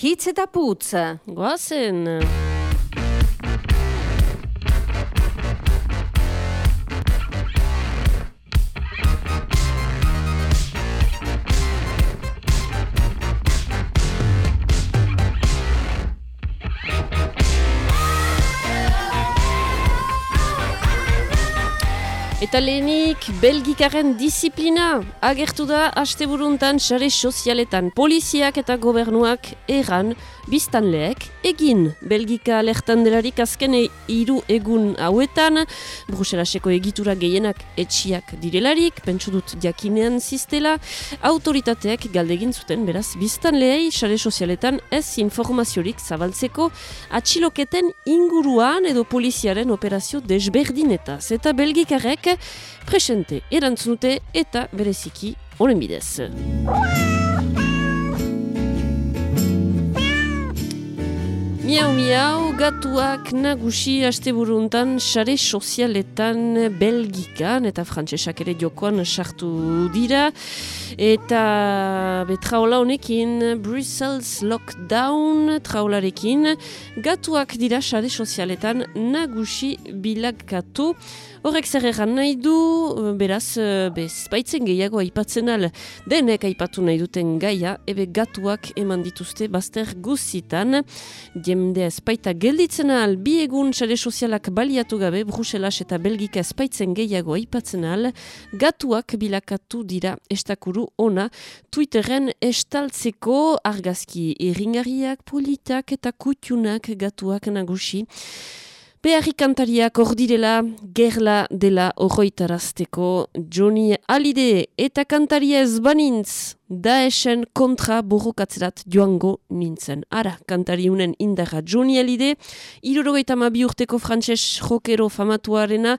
Hitz eta putz. Goazen. Eta lehenik, belgikaren disiplina. Agertu da asteburuntan sare sozialetan. Poliziak eta gobernuak erran biztanleek egin. Belgika alertan delarik azken hiru egun hauetan, Bruselaseko egitura gehienak etxiak direlarik, pentsu dut jakinean ziztela, autoritateak galdegin zuten beraz biztanleei sare sozialetan ez informaziorik zabaltzeko atxiloketen inguruan edo poliziaren operazio desberdinetaz. Eta belgikarek presente erantzunute eta bereziki honen bidez. Miau miau, gatuak nagusi asteburuntan sare sozialetan belgikan eta frantsesak ere jokoan sartu dira. Eta betraola honekin Brussels lockdown traolarekin gatuak dira sare sozialetan nagusi bilakatu Horrek zer egan nahi du, beraz, bez, baitzen gehiago aipatzen al, denek aipatu nahi duten gaia, ebe gatuak eman dituzte bazter guzitan, jendea espaita gelditzen al, bi egun sare sozialak baliatu gabe, Bruselas eta Belgika espaitzen gehiago aipatzen al, gatuak bilakatu dira estakuru ona, Twitteren estaltzeko argazki irringariak, politak eta kutxunak gatuak nagusi, Beharri kantariak ordirela gerla dela horroitarazteko Johnny Halide eta kantaria ez banintz Daesen kontra borrokatzerat joango nintzen. Ara, kantariunen indarra Johnny Halide, irurogeita mabi urteko frantses jokero famatuarena,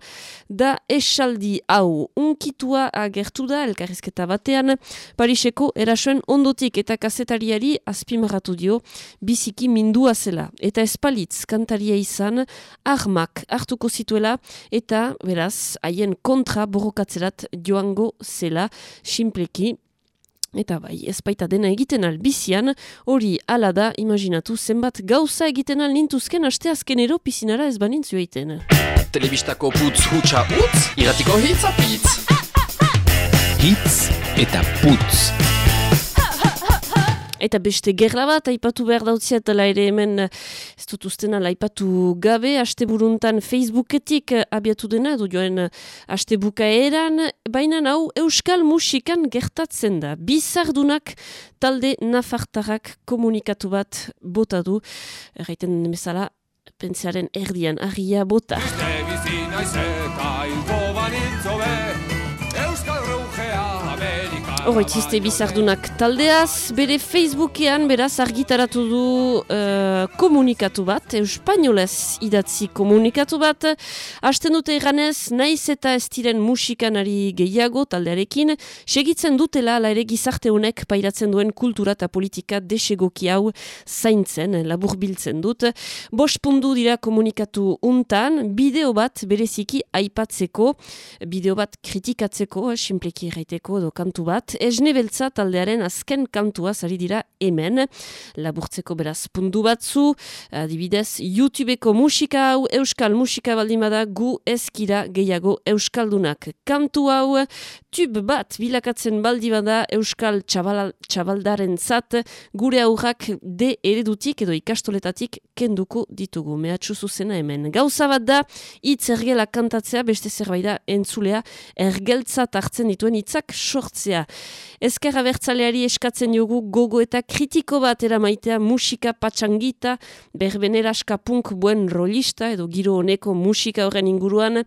da esaldi hau. Unkitua agertu da, elkarrizketa batean, Pariseko erasoen ondotik eta kazetariari azpimarratu dio, biziki mindua zela. Eta espalitz kantaria izan, armak hartuko zituela, eta beraz, haien kontra borrokatzerat joango zela, simpleki, Eta bai, ez baita dena egiten albizian, hori ala da, imaginatu zenbat gauza egiten al nintuzken aste azkenero pizinara ez banintzu egiten. Telebistako putz hutsa utz, iratiko hitz apitz. Hitz eta putz. Eta beste gerla bat, aipatu behar dautziat, ala ere hemen, ez dut ustena, aipatu gabe, haste buruntan Facebooketik abiatu dena, du joen haste bukaeran, baina hau Euskal Musikan gertatzen da. Bizardunak talde nafartarrak komunikatu bat bota du, erraiten bezala, pentsaren erdian, argia bota. Horretzizte bizardunak taldeaz, bere Facebookean beraz argitaratu du uh, komunikatu bat, euspaniolez idatzi komunikatu bat, hasten dute eganez, naiz eta ez diren musikanari gehiago taldearekin, segitzen dutela ala ere gizarte honek pairatzen duen kultura eta politika desegoki hau zaintzen, labur biltzen dut. Bos pundu dira komunikatu untan, bideo bat bereziki aipatzeko, bideo bat kritikatzeko, simpleki erraiteko edo kantu bat, esne beltza taldearen azken kantua zari dira hemen. Laburtzeko beraz pundu batzu, adibidez, YouTubeko musika hau, euskal musika baldimada gu ezkira gehiago euskaldunak. Kantu hau, tub bat bilakatzen baldi bada euskal txabal, txabaldaren zat, gure aurrak de eredutik edo ikastoletatik kenduko ditugu. Mehatxu zuzena hemen. Gauza bat da, hitz ergela kantatzea, beste zerbait da entzulea, ergeltzat hartzen dituen hitzak sortzea. Ezker abertzaleari eskatzen jogu gogo eta kritiko bat eramaitea musika patxangita, berbeneraska punk buen rolista edo giro honeko musika horren inguruan,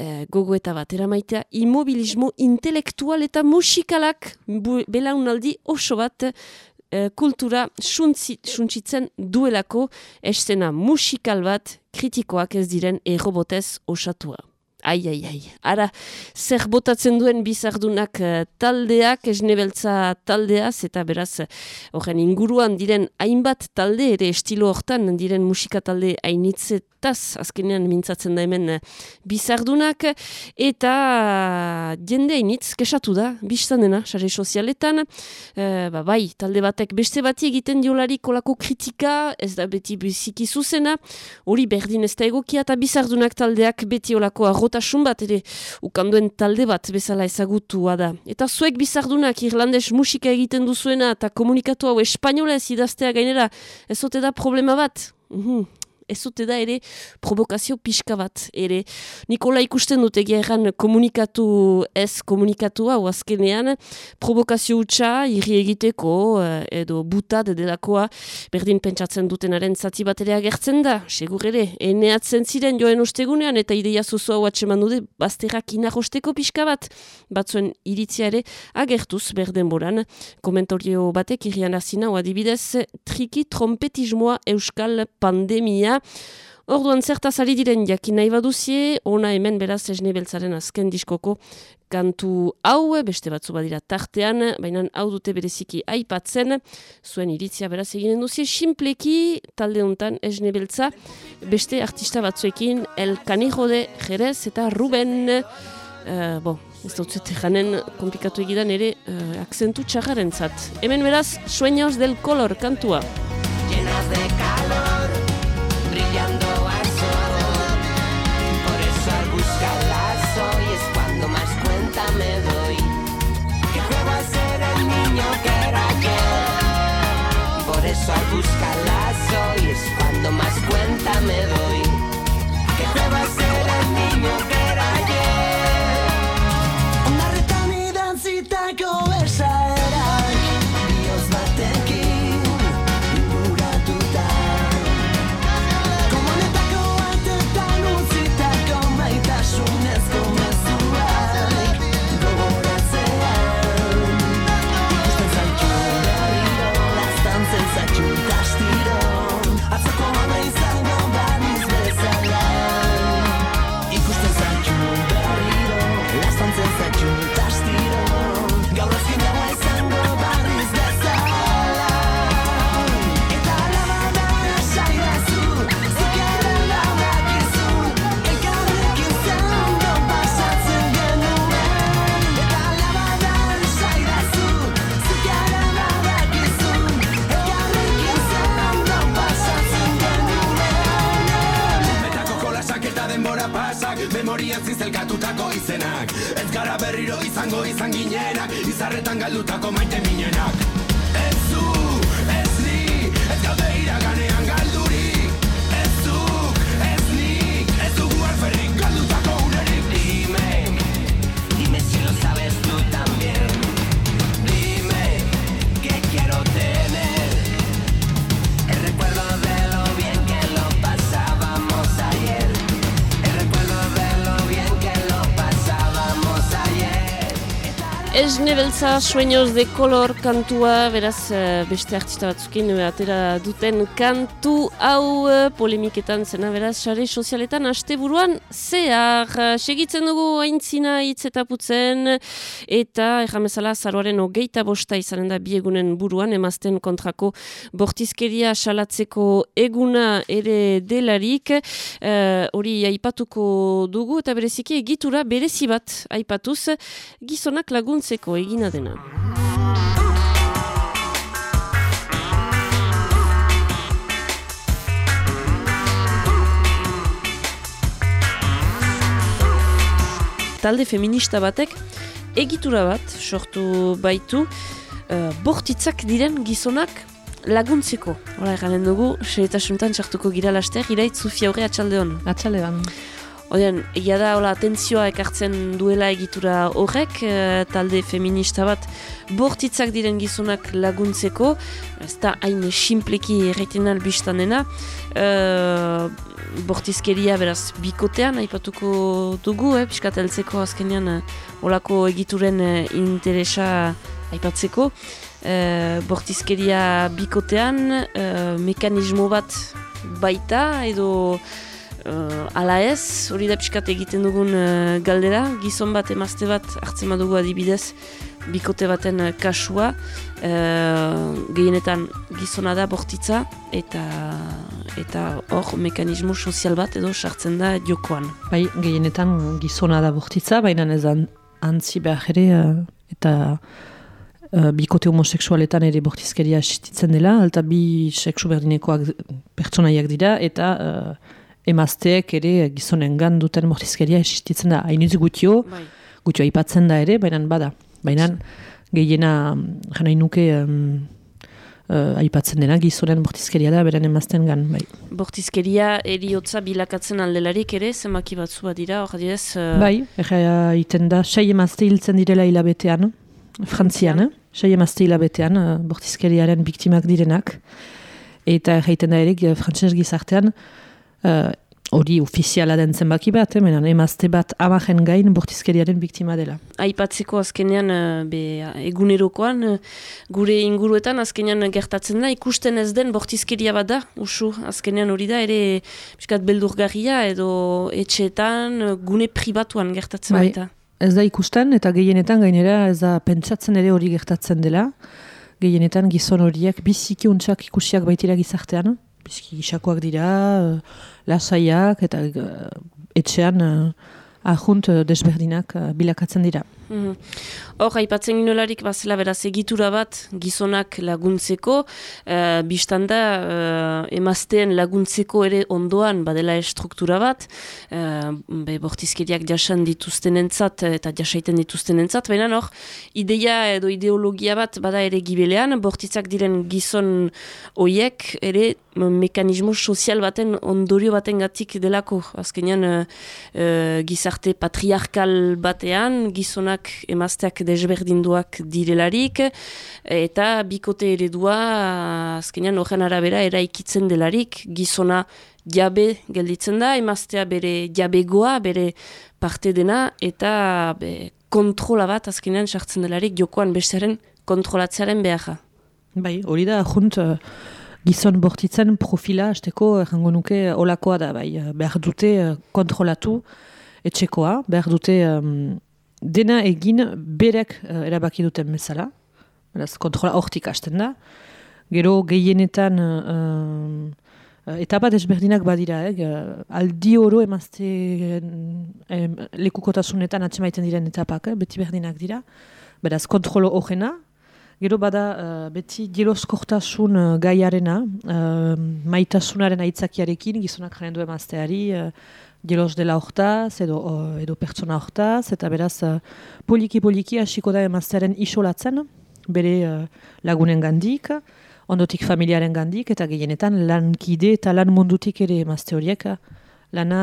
e, gogo eta bat eramaitea immobilismo intelektual eta musikalak belaunaldi oso bat e, kultura suntsitzen duelako estena musikal bat kritikoak ez diren errobotez osatua. Ai, ai, ai. Ara, zer botatzen duen bizardunak uh, taldeak, esnebeltza taldeaz, eta beraz, horren inguruan diren hainbat talde, ere estilo hortan diren musika talde hainitzet taz, azkenean mintzatzen da hemen eh, bizardunak, eta jende hainitz, kesatu da, biztan dena, sare sozialetan, e, ba, bai, talde batek beste bati egiten diolari kolako kritika, ez da beti biziki zuzena, hori berdin ez da egokia, eta bizardunak taldeak beti olako arrotasun bat, ere ukanduen talde bat bezala ezagutua da. Eta zuek bizardunak irlandes musika egiten duzuena, eta komunikatu hau espainola ez idaztea gainera, ez da problema bat? Uhum ez dute da ere provokazio pixka bat. Ere, Nikola ikusten dute gerran komunikatu ez komunikatu hau azkenean, provokazio utxa irri egiteko eh, edo butad delakoa berdin pentsatzen dutenaren zati bat ere agertzen da, segur ere, eneatzen ziren joen ustegunean eta ideia zuzu hau atseman dute bazterrak inarrosteko pixka bat, batzuen iritzia ere agertuz berden boran, komentario batek irrian azina, adibidez, triki trompetismoa euskal pandemia, Orduan zertaz ari diren jakin nahi baduzie, ona hemen beraz esne beltzaren azken diskoko kantu hau, beste batzu badira tartean, baina hau dute bereziki aipatzen, zuen iritzia beraz eginen duzie, simpleki talde honetan esne beltza, beste artista batzuekin, El Canijo de Jerez eta Ruben, uh, bo, ez dut zute janen komplikatu egidan ere uh, akzentu txarraren zat. Hemen beraz, sueños del color kantua. Llenas de calor Nebeltza sueños de color kantua, beraz eh, beste artista batzukin eh, atera duten kantu hau eh, polemiketan zena beraz sare sozialetan aste buruan zehar. Eh, segitzen dugu aintzina hitz eta putzen eta erramezala zaroaren hogeita bosta izanen da biegunen buruan emazten kontrako bortizkeria salatzeko eguna ere delarik. Hori aipatuko dugu eta bereziki egitura berezi bat aipatuz gizonak laguntzeko egina dena. talde feminista batek egitura bat sortu baitu uh, bortitzak diren gizonak laguntzeko. Hora eganen dugu, seretasuntan txartuko gira laster, iraitz Zufia horre atxalde hon. Atxalde ban. Odean, egia da, hola, atentzioa ekartzen duela egitura horrek, eh, talde feminista bat, bortitzak diren gizonak laguntzeko, ez da hain simpleki erreiten albistan dena, eh, bortizkeria beraz bikotean, aipatuko dugu, eh, piskat heltzeko azkenean eh, olako egituren interesa aipatzeko, eh, bortizkeria bikotean, eh, mekanismo bat baita, edo uh, ala ez, hori da pixkat egiten dugun uh, galdera, gizon bat emazte bat hartzen badugu adibidez, bikote baten uh, kasua, uh, gehienetan gizona da bortitza, eta eta hor mekanismo sozial bat edo sartzen da jokoan. Bai, gehienetan gizona da bortitza, baina ez antzi behar ere, eta uh, bikote homoseksualetan ere bortizkeria asistitzen dela, alta bi seksu berdinekoak pertsonaiak dira, eta uh, emazteek ere gizonen gan duten bortizkeria asistitzen da. Hainiz gutio, bai. gutio aipatzen da ere, baina bada. Baina gehiena, jena nuke... Um, uh, aipatzen dena gizonen bortizkeria da, beren emazten gan. Bai. Bortizkeria eriotza bilakatzen aldelarik ere, zemaki batzua dira, hor direz? Uh... Bai, ega iten da, sei emazte hiltzen direla hilabetean, frantzian, eh? sei emazte hilabetean, uh, bortizkeriaren biktimak direnak. Eta egiten da ere, frantzes gizartean, hori ofiziala den zenbaki bat, eh, emazte bat amaren gain bortizkeriaren biktima dela. Aipatzeko azkenean uh, be, egunerokoan, uh, gure inguruetan azkenean gertatzen da, ikusten ez den bortizkeria bat da, usu, azkenean hori da, ere biskat beldurgarria edo etxeetan, gune pribatuan gertatzen bai, baita. Ez da ikusten eta gehienetan gainera ez da pentsatzen ere hori gertatzen dela. Gehienetan gizon horiek biziki untsak ikusiak baitira gizartean. Biziki gisakoak dira, lasaiak eta uh, etxean uh, ahunt uh, desberdinak uh, bilakatzen dira. Mhm. Hor, haipatzen ginolarik bazela beraz egitura bat gizonak laguntzeko, uh, biztanda uh, emazteen laguntzeko ere ondoan badela estruktura bat, uh, be, bortizkeriak jasan dituzten entzat eta jasaiten dituzten entzat, baina hor, ideia edo ideologia bat bada ere gibelean, bortitzak diren gizon hoiek ere mekanismo sozial baten ondorio baten gatik delako. Azkenean uh, uh, gizarte patriarkal batean, gizonak emazteak desberdinduak direlarik eta bikote eredua azkenean horren arabera eraikitzen delarik gizona jabe gelditzen da, emaztea bere jabegoa, bere parte dena eta be, kontrola bat azkenean sartzen delarik jokoan bestearen kontrolatzearen beharra. Bai, hori da, junt, uh, gizon bortitzen profila, azteko, errango nuke, olakoa da, bai, behar dute uh, etxekoa, behar dute dena egin berek uh, erabaki duten bezala. Beraz, kontrola hortik hasten da. Gero gehienetan uh, uh, etapa desberdinak badira, eh? aldi oro emazte eh, lekukotasunetan atzemaiten diren etapak, eh? beti berdinak dira. Beraz, kontrolo horrena. Gero bada uh, beti jeloskortasun uh, gaiarena, uh, maitasunaren aitzakiarekin, gizonak jaren du emazteari, gelos dela hortaz, edo, edo pertsona hortaz, eta beraz poliki-poliki hasiko da emaztearen isolatzen, bere uh, lagunen gandik, ondotik familiaren gandik, eta gehienetan lankide eta lan mundutik ere emazte horiek lana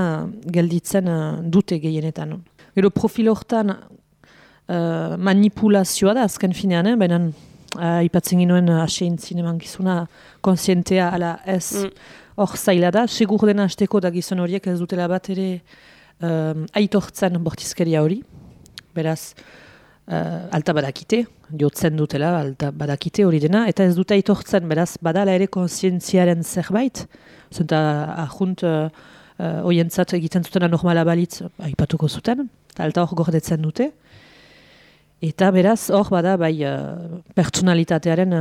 gelditzen dute gehienetan. Gero profil hortan uh, manipulazioa da azken finean, eh? baina uh, ipatzen ginoen uh, asein zineman gizuna konsientea ala ez mm hor zaila da, segur dena azteko da gizon horiek ez dutela bat ere um, aitortzen bortizkeria hori. Beraz, uh, alta badakite, jotzen dutela, alta badakite hori dena, eta ez dute aitortzen, beraz, badala ere konsientziaren zerbait, zenta ahunt uh, uh, egiten zutena normala balitz, aipatuko zuten, alta hor gordetzen dute. Eta beraz, hor bada, bai, uh, pertsonalitatearen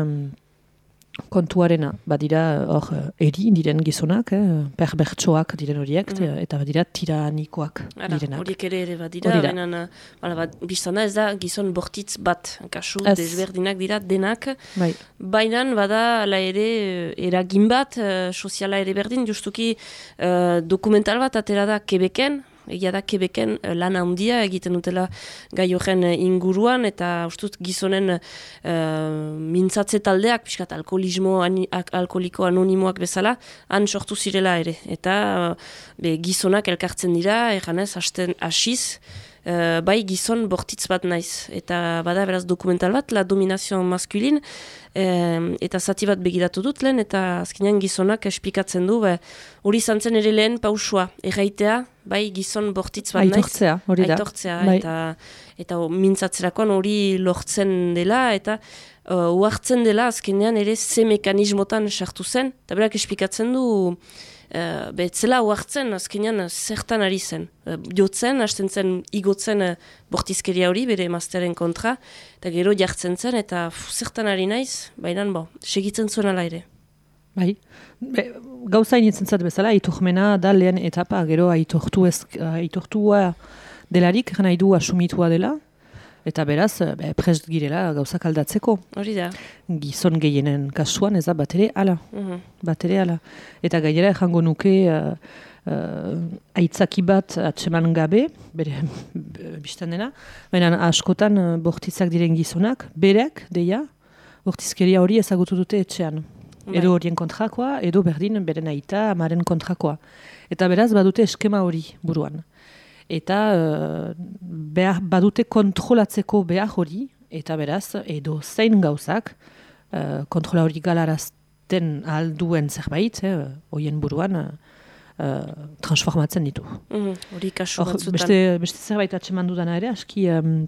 kontuarena, badira hor eri diren gizonak, eh, perbertsoak diren horiek, mm. eta badira tiranikoak direnak. Horiek ere ere badira, benen, bat, biztana ez da gizon bortitz bat, kasu ez. desberdinak dira denak, bai. baina bada la ere eragin bat, uh, soziala ere berdin, justuki uh, dokumental bat atera da Quebecen, egia da kebeken eh, lan handia egiten dutela gai horren eh, inguruan eta ustut gizonen uh, mintzatze taldeak, piskat alkoholismo alkoholiko anonimoak bezala, han sortu zirela ere. Eta be, gizonak elkartzen dira, eganez, hasten asiz, Uh, bai gizon bortitz bat naiz. Eta bada beraz dokumental bat, la dominazio maskulin, eta zati bat begiratu dut lehen, eta azkenean gizonak espikatzen du, hori zantzen ere lehen pausua, erraitea, bai gizon bortitz bat naiz. Aitortzea, hori da. Aitortzea, Bai. eta, eta o, mintzatzerakoan hori lortzen dela, eta uh, uartzen dela azkenean ere ze mekanismotan sartu zen, eta berak esplikatzen du, uh, betzela uartzen azkenean zertan ari zen. Uh, jotzen, hasten zen igotzen uh, bortizkeria hori bere emaztearen kontra, eta gero jartzen zen, eta fu, zertan ari naiz, baina bo, segitzen zuen ala ere. Bai. Be, gauza initzen zat bezala, aitormena da lehen etapa, gero aitortu ez, aitortua delarik, nahi du asumitua dela, eta beraz, be, prest girela gauzak aldatzeko. Hori da. Gizon gehienen kasuan ez da bat ere ala, Mhm. bat ere ala. Eta gainera jango nuke uh, uh, aitzaki bat atseman gabe, bere b- bistan dena, baina askotan uh, bortitzak diren gizonak, berek, deia, bortizkeria hori ezagutu dute etxean. Bai. Edo horien kontrakoa, edo berdin beren aita amaren kontrakoa. Eta beraz badute eskema hori buruan. Eta uh, behar, badute kontrolatzeko behar hori, eta beraz, edo zein gauzak, uh, kontrola hori galarazten alduen zerbait, eh, horien buruan, uh, transformatzen ditu. Mhm, Hori kasu Hor, batzutan. beste, beste zerbait atseman dudana ere, aski um,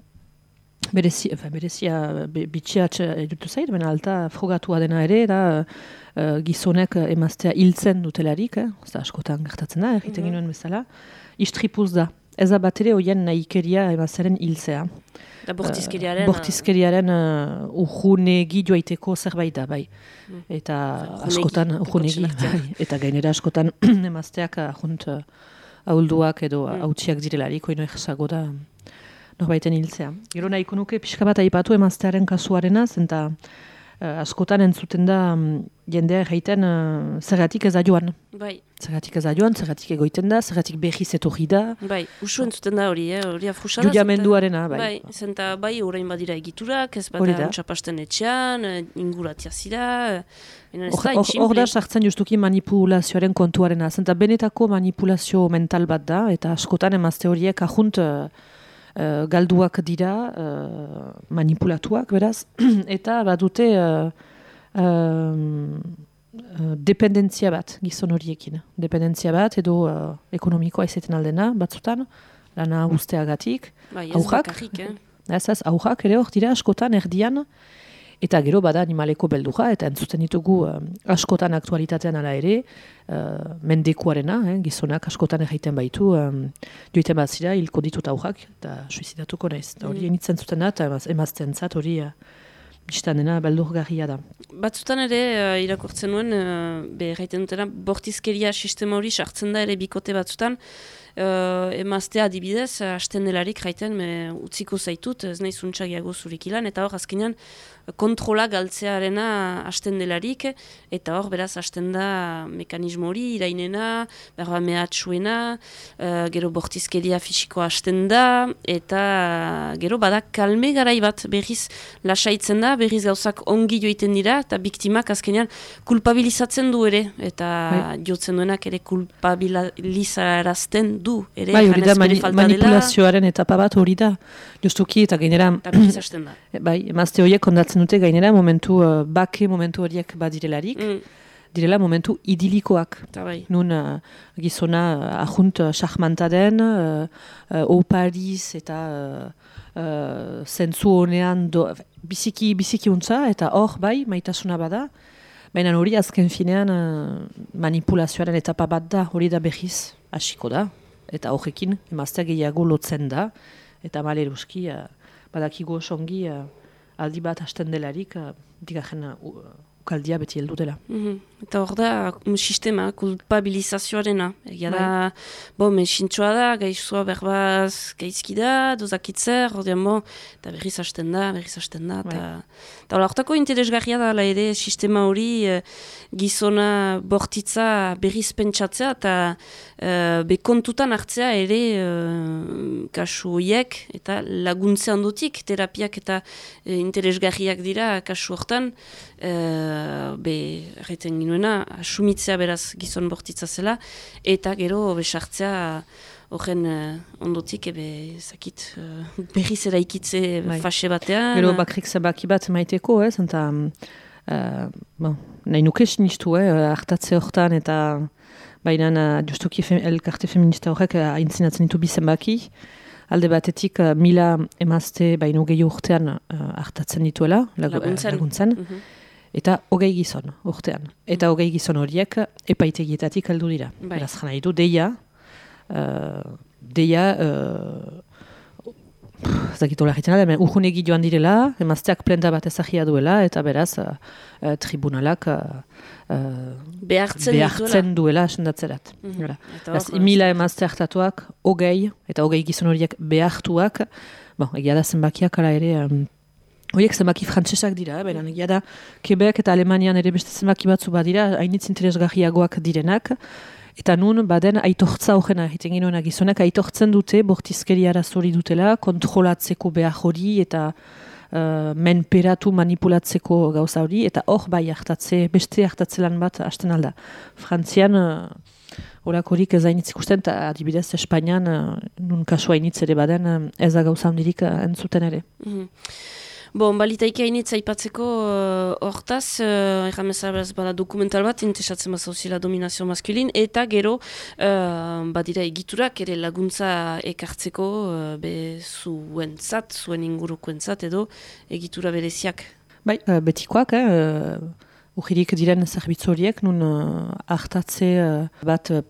berezi, enfin, berezia be, bitxia atxe edutu zait, baina alta frogatua dena ere, da uh, gizonek emaztea hiltzen dutelarik, eh? da askotan gertatzen da, egiten Mhm. ginuen bezala, istripuz da. Ez da bat ere hoien nahikeria emaztearen hiltzea. Da bortizkeriaren... Uh, bortizkeriaren uh, urrunegi joaiteko zerbait da, bai. Mm. Eta askotan, kontselartzea. bai. Eta gainera askotan emazteak ahunt uh, ahulduak edo Mm. hautsiak direlarik, oino egizago da norbaiten hiltzea. Gero nahiko nuke pixka bat aipatu emaztearen kasuarena, zenta uh, askotan entzuten da um, jendea jaiten uh, zergatik ez da joan. Bai, Zergatik ez da joan, zergatik egoiten da, zergatik berriz etorri da, bai, usu entzuten da hori, eh? hori afrusa da. judiamenduarena, bai. Bai, zenta bai, orain badira egiturak, ez bada da. txapasten etxean, eh, inguratia zira, Hor- da, sartzen justuki manipulazioaren kontuarena. Zenta benetako manipulazio mental bat da, eta askotan emazte horiek ahunt uh, uh, galduak dira, uh, manipulatuak, beraz, eta badute uh, um, uh, dependentzia bat gizon horiekin. Dependentzia bat edo uh, ekonomikoa izaten aldena, batzutan, lana usteagatik. Bai, aurrak? eh? Ez ez, aurrak ere hor dira askotan erdian, eta gero bada animaleko beldurra, eta entzuten ditugu eh, askotan aktualitatean ala ere, uh, mendekuarena, eh, gizonak askotan erraiten baitu, um, joiten bat zira, hilko ditut aurrak, eta suizidatuko naiz. Eta Hori Mm. enitzen zuten da, eta emazten zat hori uh, bistan dena beldurgarria da. Batzutan ere uh, irakurtzen nuen, uh, be erraiten dutena, bortizkeria sistema hori sartzen da ere bikote batzutan, uh, emaztea adibidez, uh, hasten delarik jaiten, me utziko zaitut, ez nahi zuntxagiago zurik ilan, eta hor azkenean kontrola galtzearena hasten delarik, eta hor beraz hasten da mekanismo hori, irainena, berba mehatxuena, uh, gero bortizkeria fisikoa hasten da, eta gero bada kalme garai bat berriz lasaitzen da, berriz gauzak ongi joiten dira, eta biktimak azkenean kulpabilizatzen du ere, eta Bai. jotzen duenak ere kulpabilizarazten du, ere, Bai, hori da mani, manipulazioaren etapa bat hori da, justuki eta gainera, eta hasten da. bai, emazte horiek kondatzen dute gainera momentu, uh, bake momentu horiek badirelarik, Mm, direla momentu idilikoak. eta bai. Nun uh, gizona uh, ahunt uh, charmanta den, uh, uh, opariz eta uh, uh, zentzu honean do, biziki, biziki untza, eta hor bai, maitasuna bada, baina hori azken finean uh, manipulazioaren etapa bat da, hori da behiz, hasiko da, eta horrekin emaztea gehiago lotzen da, eta maleruski uh, badakigu oso ongi uh, aldi bat hasten delarik, uh, digarren uh, ukaldia beti heldu dela. Mhm. Eta hor da, mm, sistema, kulpabilizazioarena. Egia da, bo, mesintxoa da, gaizua berbaz gaizki da, dozakitzer, ordean bo, eta berriz hasten da, berriz hasten da, eta... Eta hola, hortako interesgarria da, ala ere, sistema hori eh, gizona bortitza berriz pentsatzea, eta eh, be kontutan hartzea ere eh, kasu horiek, eta laguntze handutik, terapiak eta eh, interesgarriak dira kasu hortan, eh, be, erreten ginuena, asumitzea beraz gizon bortitza zela, eta gero besartzea horren eh, ondotik, ebe, zakit, uh, berriz eraikitze Bai. fase batean. Gero bakrik zabaki bat maiteko, ez, eta mm, Uh, bon, nahi nuke sinistu, eh, hartatze hortan eta baina uh, justuki fem, elkarte feminista horrek uh, aintzinatzen ditu bizenbaki. Alde batetik uh, mila emazte baino gehi urtean uh, hartatzen dituela, lagu, laguntzen. laguntzen. Mhm. Eta hogei gizon urtean. Eta hogei gizon horiek epaitegietatik aldu dira. Bai. Beraz jana ditu, deia, uh, deia, uh, zakitu lagiten da, egi joan direla, emazteak plenda bat ezagia duela, eta beraz, uh, tribunalak uh, behartzen, behartzen duela esendatzerat. Mm -hmm. Mila emazte hartatuak, hogei, eta hogei gizon horiek behartuak, bon, egia da zenbakiak ala ere, um, Horiek zenbaki frantsesak dira, baina egia da, Quebec eta Alemanian ere beste zenbaki batzu badira, hainitz interesgarriagoak direnak, Eta nun, baden, aitortza horrena, egiten ginoena gizonak, aitortzen dute, bortizkeria arazori dutela, kontrolatzeko behar hori, eta uh, menperatu manipulatzeko gauza hori, eta hor bai hartatze, beste hartatze lan bat, hasten alda. Frantzian, uh, horik ez hainitz ikusten, eta adibidez, Espainian, uh, nun kasua hainitz ere baden, uh, ez da gauza handirik uh, entzuten ere. Mm Bon, balitaik hainitza aipatzeko uh, hortaz, uh, erramezabaz bada dokumental bat, intesatzen bat zauzila dominazio maskulin, eta gero, uh, badira egiturak ere laguntza ekartzeko, uh, be zuen zat, zuen ingurukuen zat, edo egitura bereziak. Bai, betikoak, eh, Ujirik diren zerbitzu horiek, nun uh, hartatze uh, bat uh,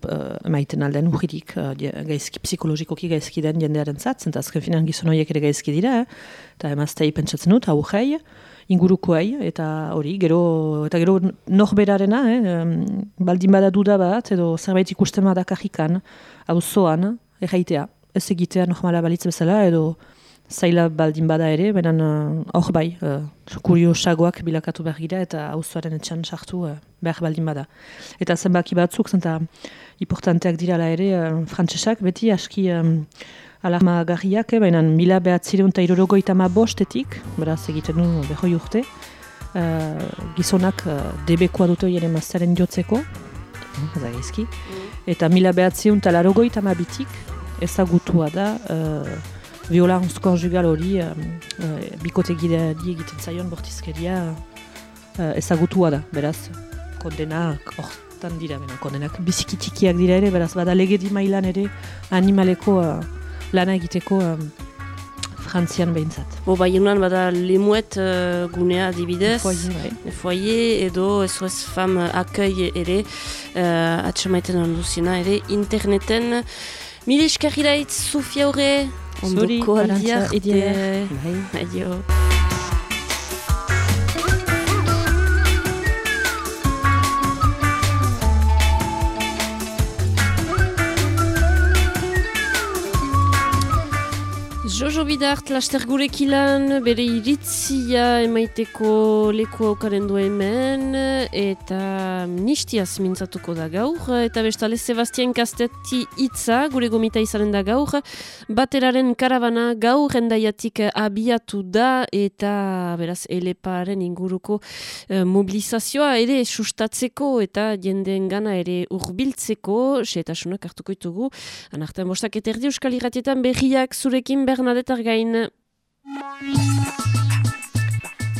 maiten alden ujirik, uh, gaizki, psikologikoki gaizki den jendearen zat, zenta azken finan gizon horiek ere gaizki dira, eh? eta emaztei pentsatzen dut, hau jai, ingurukoei, eta hori, gero, eta gero norberarena, eh? baldin bada duda bat, edo zerbait ikusten badak ahikan, hau zoan, erraitea, ez egitea normala balitz bezala, edo zaila baldin bada ere, benen uh, hor bai, uh, kuriosagoak bilakatu behar gira eta auzoaren etxan sartu uh, behar baldin bada. Eta zenbaki batzuk, zenta importanteak dirala ere, uh, frantsesak beti aski um, alarma garriak, eh, benen mila behatzireun eta irorogoita ma bostetik, beraz egiten du behoi urte, uh, gizonak uh, debekoa dute jene mazaren jotzeko, mm. eta mila behatzireun eta larogoita ma bitik, ezagutua da, uh, violence konjugal hori uh, uh, bikote egiten zaion bortizkeria uh, ezagutua da, beraz, kondenak hortan dira, bena, kondenak bizikitikiak dira ere, beraz, bada legedi mailan ere animaleko uh, lana egiteko um, frantzian behintzat. Bo, bai, egunan, bada lemuet uh, gunea dibidez, bai. foie, edo SOS Fam akei ere, uh, atxamaiten handuzina ere, interneten, Mire eskarriraitz, Sofia horre, Ondoko aldia, arte. Bai. Adio. Jojo Bidart, laster gurek ilan, bere iritzia emaiteko leku aukaren du hemen, eta nistiaz mintzatuko da gaur, eta bestale Sebastian Kastetti itza, gure gomita izanen da gaur, bateraren karabana gaur endaiatik abiatu da, eta beraz eleparen inguruko eh, mobilizazioa ere sustatzeko, eta jendeen gana ere urbiltzeko, setasunak hartuko ditugu, anartan bostak eta euskal irratietan berriak zurekin berna Bernadette Argain.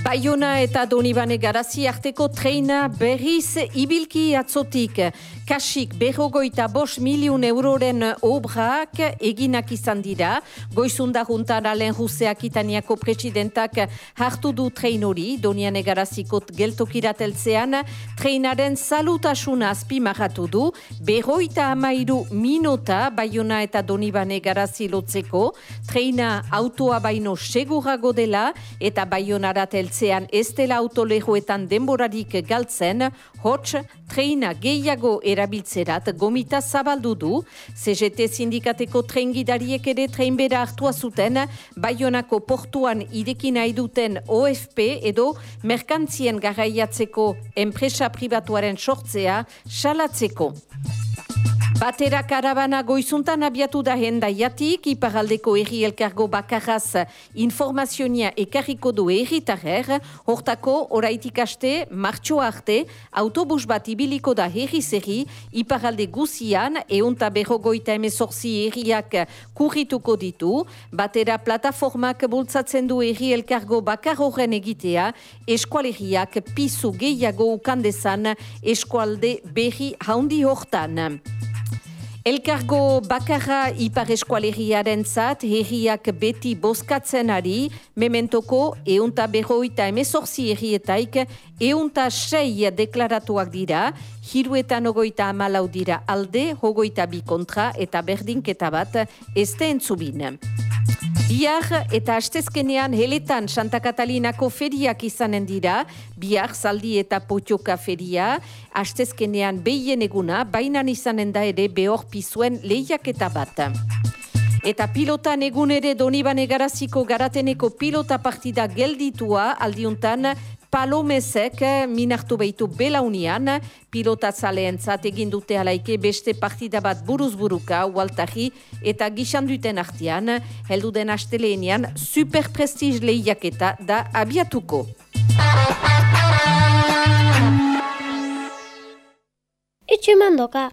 Baiona eta Donibane garazi arteko treina berriz ibilki atzotik. Kasik berrogoita bos miliun euroren obrak eginak izan dira. Goizunda juntan alen ruseak itaniako presidentak hartu du trein hori. Doniane garazikot geltokirateltzean treinaren salutasuna azpimarratu du. Berroita amairu minota Baiona eta Donibane garazi lotzeko. Treina autoa baino segurago dela eta Baionara heltzean ez dela autolejoetan denborarik galtzen, hots treina gehiago erabiltzerat gomita zabaldu du, CGT sindikateko trengidariek ere treinbera hartua zuten, Baionako portuan ideki nahi duten OFP edo merkantzien garaiatzeko enpresa pribatuaren sortzea salatzeko. Batera karabana goizuntan abiatu da hendaiatik, iparaldeko erri elkargo bakarraz. Informazionia ekarriko du erritarer, hortako oraitik aste, martxo arte, autobus bat ibiliko da herri zerri, iparalde guzian, eunta berrogoita emezorzi erriak kurrituko ditu, batera plataformak bultzatzen du erri elkargo bakar horren egitea, eskualeriak pisu gehiago ukandezan eskualde berri haundi hortan. Elkargo bakarra ipar eskualeriaren zat, herriak beti boskatzen ari, mementoko eunta berroita emezorzi herrietaik, eunta sei deklaratuak dira, hiruetan ogoita amalau dira alde, hogoita bi kontra eta berdinketa bat ez entzubin. Bihar eta astezkenean heletan Santa Catalinako feriak izanen dira, bihar zaldi eta potioka feria, astezkenean behien eguna, bainan izanen da ere behor pizuen lehiaketa bat. Eta pilotan egun ere Donibane Garaziko garateneko pilota partida gelditua aldiuntan Palomezek minartu behitu belaunian, pilota zaleen egin dute alaike beste partida bat buruz buruka, ualtari, eta gixan duten artian, heldu den asteleenian, super prestiz lehiaketa da abiatuko. Itxu mandoka.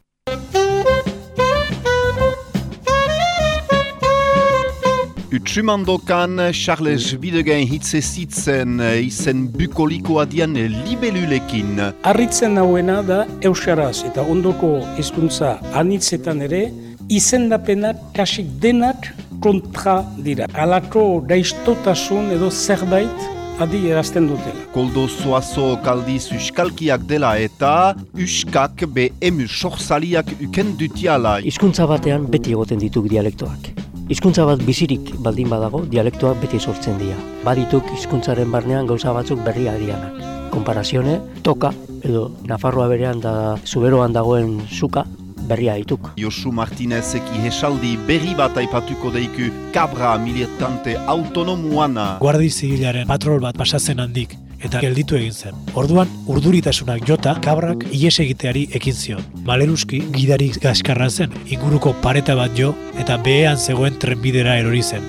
Utsumandokan Charles Bidegen hitze zitzen izen bukolikoa dian libelulekin. Arritzen nauena da Euskaraz eta ondoko hizkuntza anitzetan ere izendapenak kasik denak kontra dira. Alako daiztotasun edo zerbait adi erazten dutela. Koldo zoazo kaldiz uskalkiak dela eta uskak be emu sorzaliak ukendutiala. Hizkuntza batean beti egoten dituk dialektoak. Hizkuntza bat bizirik baldin badago, dialektoak beti sortzen dira. Badituk hizkuntzaren barnean gauza batzuk berria dianak. Konparazione, toka, edo Nafarroa berean da zuberoan dagoen suka, berria dituk. Josu Martinezek ihesaldi berri bat aipatuko deiku kabra militante autonomuana. Guardi zigilaren patrol bat pasatzen handik, eta gelditu egin zen. Orduan, urduritasunak jota, kabrak ies egiteari ekin zion. Maleruski, gidari gaskarra zen, inguruko pareta bat jo, eta behean zegoen trenbidera erori zen.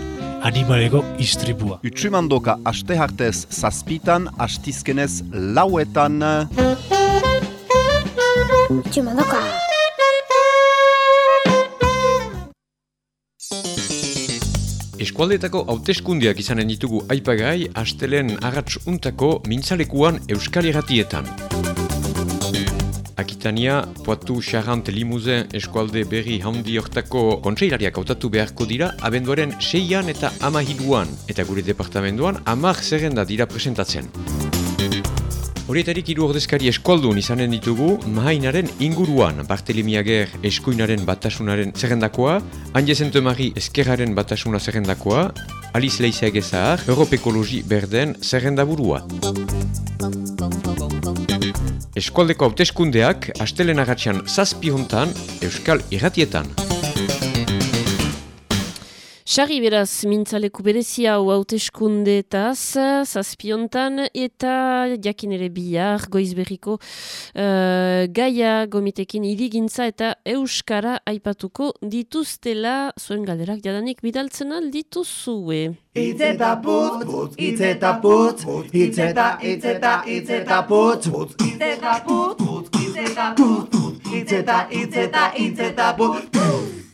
Animaleko istripua. Utsumandoka aste hartez zazpitan, astizkenez lauetan. Utsumandoka. Eskualdetako hauteskundiak izanen ditugu aipagai astelen agatz untako mintzalekuan euskal egatietan. Akitania, Poitou, Charant, Limousin, Eskualde, Berri, Haundi, Hortako kontseilariak hautatu beharko dira abenduaren seian eta amahiduan eta gure departamentuan amak zerrenda dira presentatzen. Horietarik hiru ordezkari eskualdun izanen ditugu mahainaren inguruan Bartelimiager eskuinaren batasunaren zerrendakoa, Andes Entomari eskerraren batasuna zerrendakoa, Alice Leizeag ezahar, Europekologi berden zerrendaburua. Eskualdeko hauteskundeak astelen agatxan zazpi hontan Euskal Irratietan. Sarri beraz, mintzaleku berezia hau hauteskundetaz, zazpiontan, eta jakin ere bihar, goizberriko, uh, gaia gomitekin irigintza eta euskara aipatuko dituztela, zuen galderak jadanik bidaltzen aldituzue. Itzeta putz, putz, itzeta putz, itzeta, itzeta, itzeta putz, putz, itzeta putz, putz, itzeta putz, itzeta, itzeta, itzeta putz,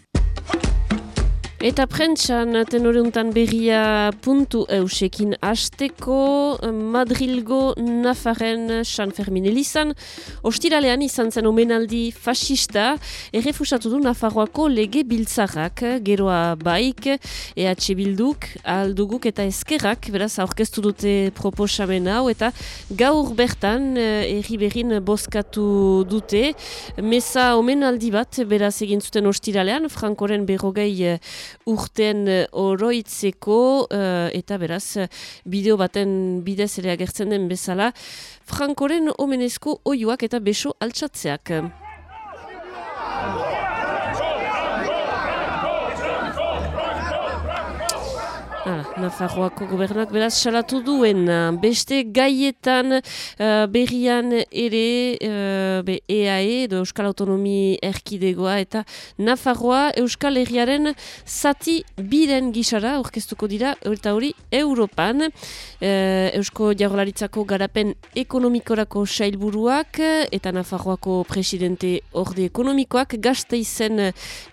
Eta prentsan tenoreuntan berria puntu eusekin asteko Madrilgo Nafarren San Fermin Elizan. Ostiralean izan zen omenaldi fascista, errefusatu du Nafarroako lege biltzarrak, geroa baik, EH Bilduk, alduguk eta eskerrak, beraz aurkeztu dute proposamen hau, eta gaur bertan erri berrin boskatu dute. Mesa omenaldi bat, beraz egin zuten ostiralean, Frankoren berrogei urten eh, oroitzeko uh, eta beraz bideo baten bidez ere agertzen den bezala Frankoren omenezko oioak eta beso altsatzeak. Hala, Nafarroako gobernuak beraz salatu duen. Beste gaietan uh, berrian ere uh, be, EAE, edo Euskal Autonomi Erkidegoa eta Nafarroa Euskal Herriaren zati biren gisara, orkestuko dira, eta hori Europan. Uh, Eusko Jagolaritzako garapen ekonomikorako sailburuak eta Nafarroako presidente orde ekonomikoak gazte izen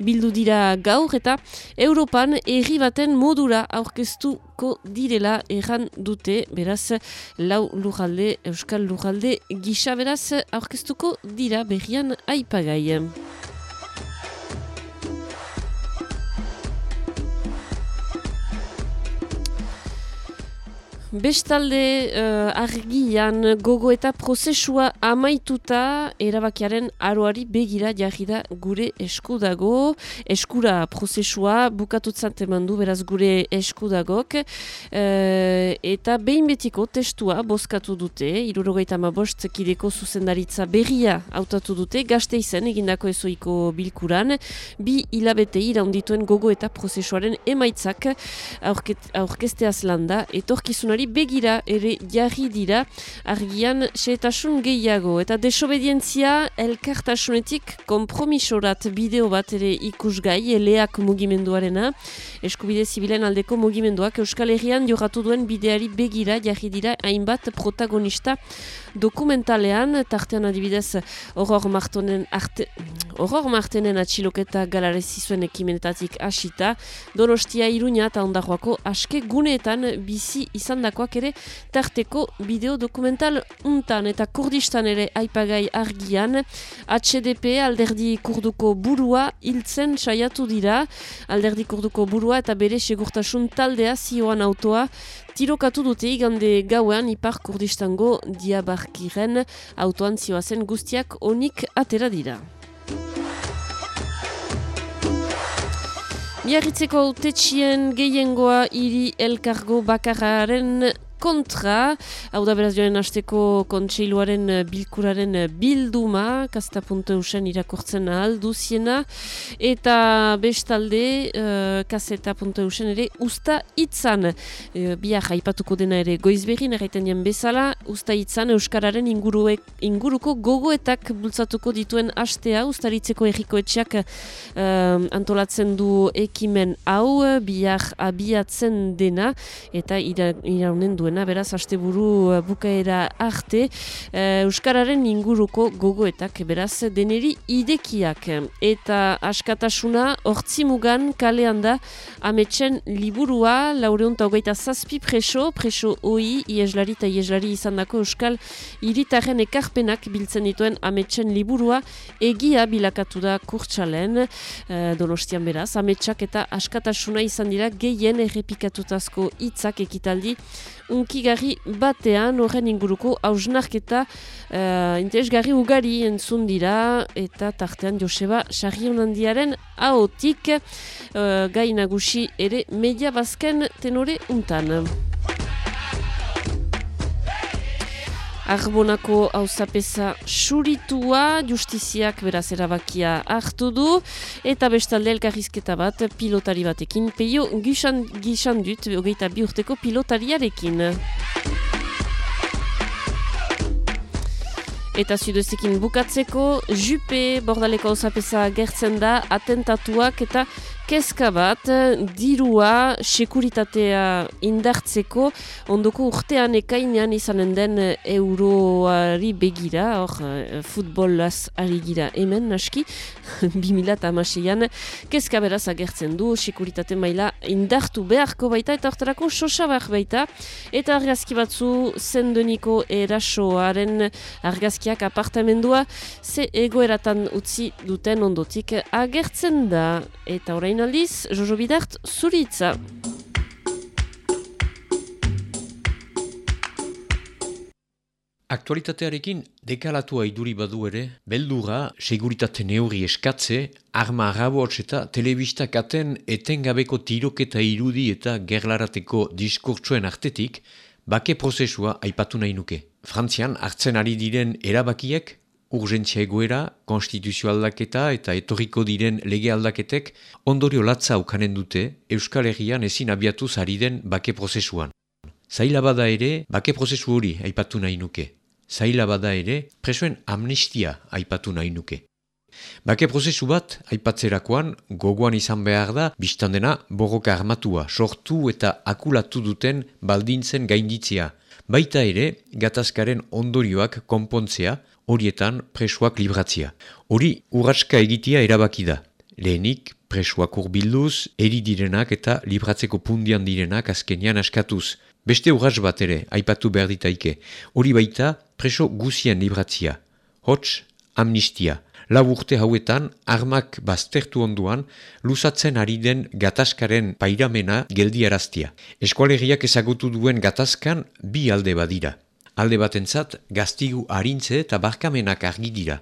bildu dira gaur eta Europan erri baten modura aurkestuko aurkeztuko direla erran dute, beraz, lau lujalde, euskal lujalde gisa, beraz, aurkeztuko dira berrian aipagai. Bestalde uh, argian gogo eta prozesua amaituta erabakiaren aroari begira jarri da gure eskudago. Eskura prozesua bukatutzat eman du beraz gure eskudagok. Uh, eta behin betiko testua bozkatu dute, irurogeita ma bost kideko zuzendaritza berria hautatu dute, gazte izen egindako ezoiko bilkuran, bi hilabete iraundituen gogo eta prozesuaren emaitzak aurkesteaz landa, etorkizunari begira ere jarri dira. Argian seetasun gehiago eta desobedientzia elkartasunetik kompromisorat bideo bat ere ikusgai eleak mugimenduarena. Eskubide zibilen aldeko mugimenduak Euskal Herrian jorratu duen bideari begira jarri dira hainbat protagonista dokumentalean tartean adibidez horror martonen arte horror martenen atxiloketa galarezi zuen ekimenetatik hasita. Donostia iruña eta ondagoako aske guneetan bizi izan dakoak ere tarteko bideo dokumental untan. Eta kurdistan ere aipagai argian HDP alderdi kurduko burua hiltzen saiatu dira. Alderdi kurduko burua eta bere segurtasun taldea zioan autoa tirokatu dute igande gauean ipar kurdistango diabarkiren autoan zioazen guztiak onik atera dira. Miarritzeko tetxien gehiengoa hiri elkargo bakararen kontra, hau da beraz joan hasteko kontseiluaren eh, bilkuraren eh, bilduma, kasta puntu eusen irakortzen alduziena, eta bestalde, uh, kaseta puntu eusen ere, usta itzan, uh, biak haipatuko dena ere goizberin, erraiten dien bezala, usta itzan Euskararen inguruek, inguruko gogoetak bultzatuko dituen hastea, ustaritzeko erriko etxeak antolatzen du ekimen hau, biak abiatzen dena, eta iraunen duen duena, beraz, asteburu uh, bukaera arte, uh, Euskararen inguruko gogoetak, beraz, deneri idekiak. Eta askatasuna, hortzimugan kalean da, ametsen liburua, laureunta hogeita zazpi preso, preso oi, ieslari eta ieslari izan dako Euskal iritaren ekarpenak biltzen dituen ametsen liburua, egia bilakatu da kurtsalen, uh, donostian beraz, ametsak eta askatasuna izan dira gehien errepikatutazko hitzak ekitaldi, unkigarri batean horren inguruko hausnarketa uh, interesgarri ugari entzun dira eta tartean Joseba Sarrionandiaren haotik uh, gai nagusi ere media bazken tenore untan. Arbonako hauzapeza suritua, justiziak beraz erabakia hartu du, eta bestalde elkarrizketa bat pilotari batekin, peio gisan, gisan dut, hogeita bi urteko pilotariarekin. Eta zudezekin bukatzeko, jupe bordaleko hauzapeza gertzen da, atentatuak eta kezka bat, dirua, sekuritatea indartzeko, ondoko urtean ekainan izanen den euroari begira, hor, futbolaz ari gira hemen, naski, 2006an, kezka beraz agertzen du, sekuritate maila indartu beharko baita, eta hortarako sosa behar baita, eta argazki batzu zendeniko erasoaren argazkiak apartamendua, ze egoeratan utzi duten ondotik agertzen da, eta orain aldiz, Jojo Bidart, zuritza. Aktualitatearekin dekalatua iduri badu ere, beldura, seguritate neuri eskatze, arma arabots eta telebistak aten etengabeko tiroketa irudi eta gerlarateko diskurtsuen artetik, bake prozesua aipatu nahi nuke. Frantzian hartzen ari diren erabakiek urgentzia egoera, konstituzio aldaketa eta etorriko diren lege aldaketek ondorio latza ukanen dute Euskal Herrian ezin abiatu zari den bake prozesuan. Zaila bada ere, bake prozesu hori aipatu nahi nuke. Zaila bada ere, presoen amnistia aipatu nahi nuke. Bake prozesu bat, aipatzerakoan, gogoan izan behar da, biztan dena, borroka armatua, sortu eta akulatu duten baldintzen gainditzea. Baita ere, gatazkaren ondorioak konpontzea, horietan presoak libratzia. Hori, urratska egitea erabaki da. Lehenik, presoak urbilduz, eri direnak eta libratzeko pundian direnak azkenian askatuz. Beste urrats bat ere, aipatu behar ditaike. Hori baita, preso guzien libratzia. Hots, amnistia lau urte hauetan, armak baztertu onduan, lusatzen ari den gatazkaren pairamena geldiaraztia. Eskualeriak ezagutu duen gatazkan bi alde badira. Alde batentzat, gaztigu harintze eta barkamenak argi dira.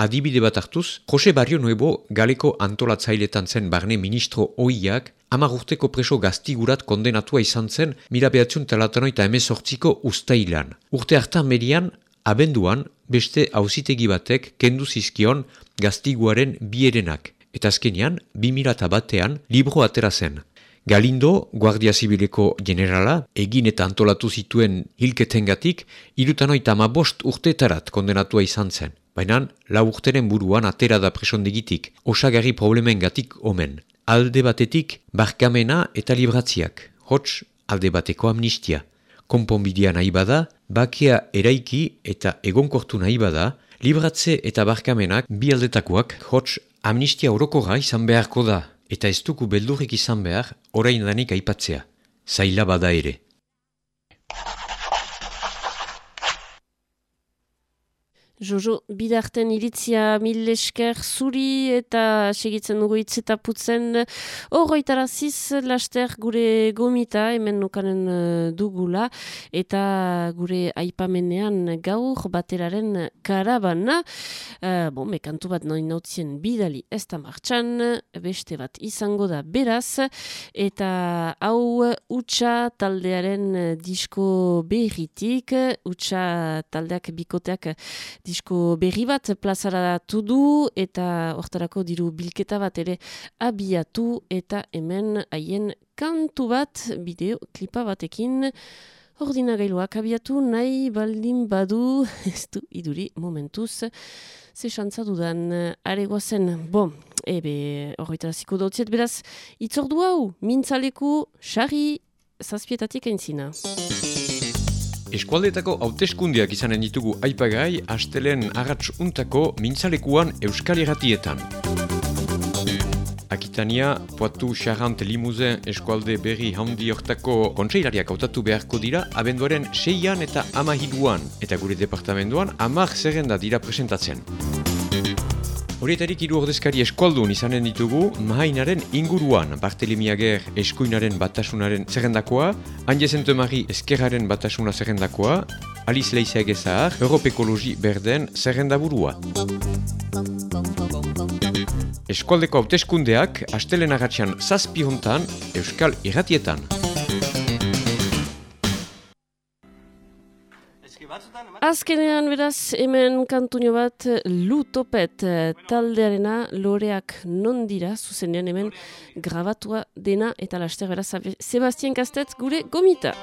Adibide bat hartuz, Jose Barrio Nuebo galeko antolatzailetan zen barne ministro oiak, ama urteko preso gaztigurat kondenatua izan zen mila behatzen talatanoita emezortziko ustailan. Urte hartan merian, abenduan beste hauzitegi batek kendu zizkion gaztiguaren bierenak, eta azkenean, 2000 batean, libro atera zen. Galindo, Guardia Zibileko generala, egin eta antolatu zituen hilketengatik, irutanoita ama bost urteetarat kondenatua izan zen. Baina, lau urteren buruan atera da presondegitik, osagarri problemen omen. Alde batetik, barkamena eta libratziak, hots alde bateko amnistia konponbidea nahi bada, bakea eraiki eta egonkortu nahi bada, libratze eta barkamenak bi aldetakoak hots amnistia orokorra izan beharko da, eta ez duku beldurrik izan behar orain danik aipatzea. Zaila bada ere. Jojo, bidarten iritzia mil esker zuri eta segitzen dugu hitz eta putzen horroitaraziz laster gure gomita hemen nukanen eh, dugula eta gure aipamenean gaur bateraren karabana. Uh, bon, mekantu bat noin nautzien bidali ez da martxan, beste bat izango da beraz eta hau utxa taldearen disko berritik, utxa taldeak bikoteak disko berri bat plazaratu du eta hortarako diru bilketa bat ere abiatu eta hemen haien kantu bat bideo klipa batekin ordinagailuak abiatu nahi baldin badu. Ez du iduri momentuz ze xantza dudan aregoazen bo ebe horretara ziko dautziet beraz itzordu hau mintzaleku xarri zazpietatik aintzina Eskualdetako hauteskundiak izanen ditugu aipagai, astelen agatz untako mintzalekuan euskal erratietan. Akitania, Poatu, Charant, Limousin, Eskualde, Berri, Haundi, Hortako kontseilariak hautatu beharko dira, abenduaren seian eta amahiduan, eta gure departamentuan amak zerrenda dira presentatzen. Horietarik hiru ordezkari eskualdun izanen ditugu, mahainaren inguruan Bartelemiager eskuinaren batasunaren zerrendakoa, Anje Zentomari eskerraren batasuna zerrendakoa, Aliz Leizeag ezahar, Europekologi berden zerrendaburua. Eskualdeko hauteskundeak, astelen agatxan zazpi hontan, Euskal Irratietan. Azkenean beraz, hemen kantunio bat lutopet taldearena loreak non dira, zuzenean hemen grabatua dena eta laster beraz Sebastian Kastetz gure gomita.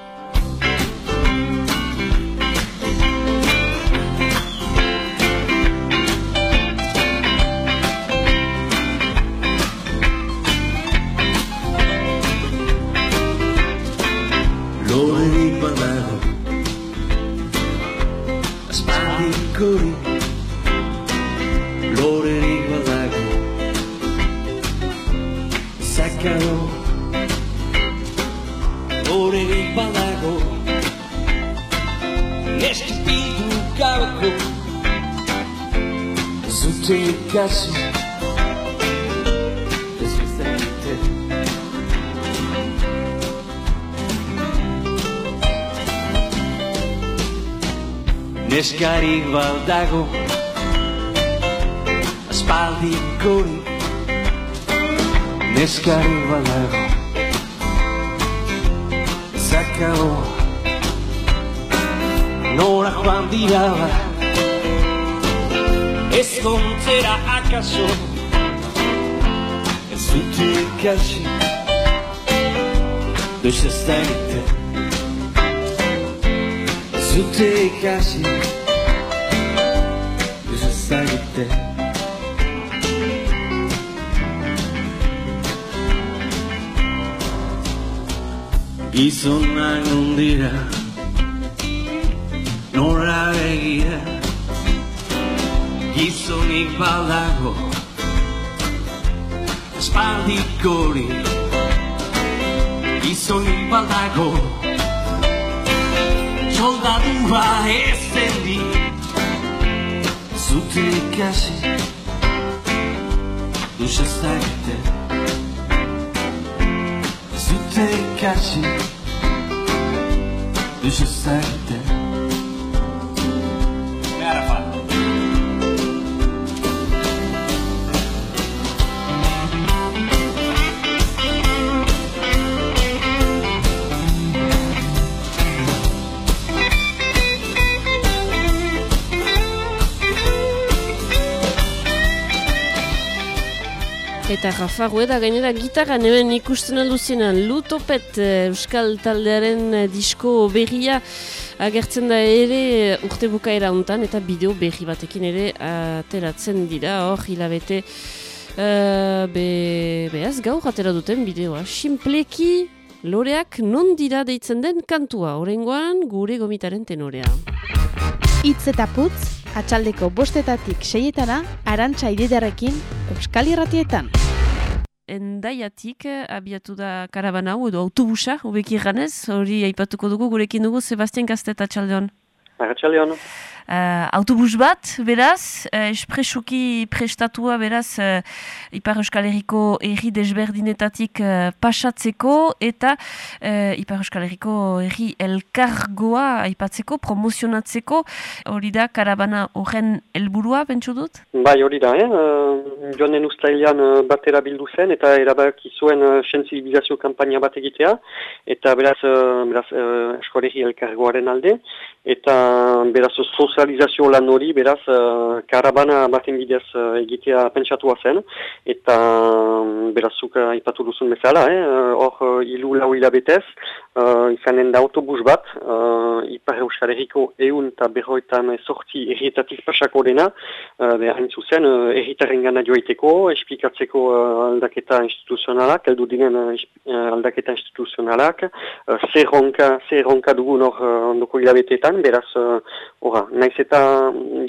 Curi, loura igualago, sacano, loura igualago, neste pido cabaco, o e ikasi Neskarik baldago Aspaldi gori Neskarik baldago Zakabo Nora joan dira ba Ez kontzera akaso Ez dute ikasi Doiz ez da egite Gizonak ondira Nora begira Gizonik badago Espaldik hori Gizonik badago Soldadua ezen di Zute ikasi Duz ez da egite Zute ikasi Duz ez Eta Rafa Rueda gainera gitarra hemen ikusten alduzinan Lutopet eh, Euskal Taldearen eh, disko berria agertzen da ere eh, urte bukaera hontan eta bideo berri batekin ere ateratzen dira hor hilabete uh, be, behaz gaur atera duten bideoa. Simpleki loreak non dira deitzen den kantua, horrengoan gure gomitaren tenorea. Itz eta putz, atxaldeko bostetatik seietana, arantxa ididarekin, Euskal Irratietan. Endaiatik eh, abiatu da karabana hau edo autobusa, hobeki ganez, hori aipatuko dugu gurekin dugu Sebastian Kastet atxaldeon. Arratxaldeon. Uh, autobus bat, beraz, uh, espresuki prestatua, beraz, uh, Ipar Euskal Herriko erri desberdinetatik uh, pasatzeko, eta uh, Ipar Euskal Herriko erri elkargoa aipatzeko, promozionatzeko, hori da, karabana horren helburua bentsu dut? Bai, hori da, eh? Uh, joanen ustailean uh, batera bildu zen, eta erabaki zuen uh, sensibilizazio kampaina bat egitea, eta beraz, uh, beraz uh, eskolerri elkargoaren alde, eta beraz, sozializazio lan hori, beraz, uh, karabana baten bidez uh, egitea pentsatua zen, eta um, beraz, zuk uh, ipatu duzun bezala, hor eh? uh, hilu lau hilabetez, uh, izanen da autobus bat, uh, Ipar Euskal Herriko eun eta berroetan sorti errietatik pasako dena, uh, hain zuzen, uh, erritaren gana joiteko, esplikatzeko uh, aldaketa instituzionalak, eldu dinen uh, aldaketa instituzionalak, uh, zer ronka dugun hor uh, ondoko hilabetetan, beraz, uh, ora, naiz eta